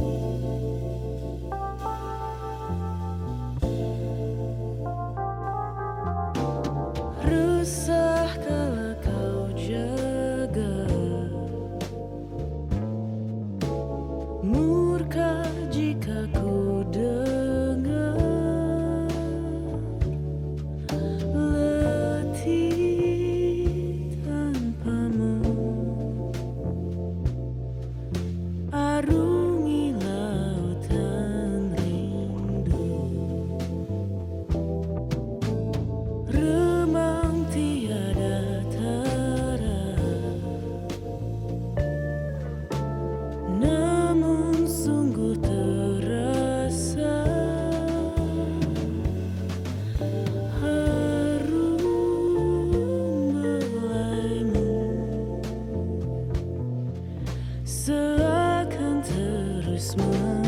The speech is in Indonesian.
you. Seakan terus menunggu